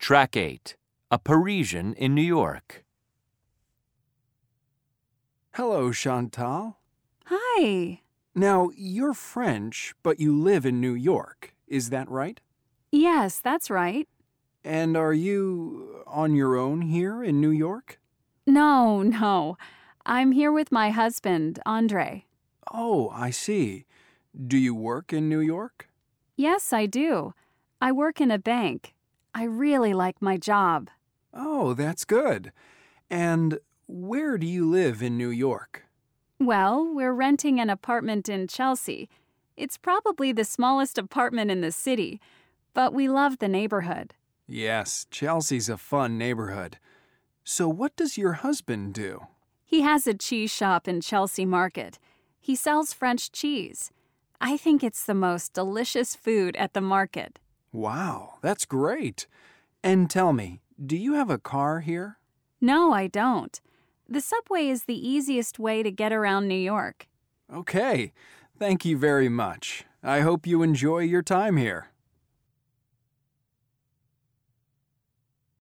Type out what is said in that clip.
Track 8 A Parisian in New York. Hello, Chantal. Hi. Now, you're French, but you live in New York. Is that right? Yes, that's right. And are you on your own here in New York? No, no. I'm here with my husband, Andre. Oh, I see. Do you work in New York? Yes, I do. I work in a bank. I really like my job. Oh, that's good. And where do you live in New York? Well, we're renting an apartment in Chelsea. It's probably the smallest apartment in the city, but we love the neighborhood. Yes, Chelsea's a fun neighborhood. So, what does your husband do? He has a cheese shop in Chelsea Market. He sells French cheese. I think it's the most delicious food at the market. Wow, that's great. And tell me, do you have a car here? No, I don't. The subway is the easiest way to get around New York. Okay, thank you very much. I hope you enjoy your time here.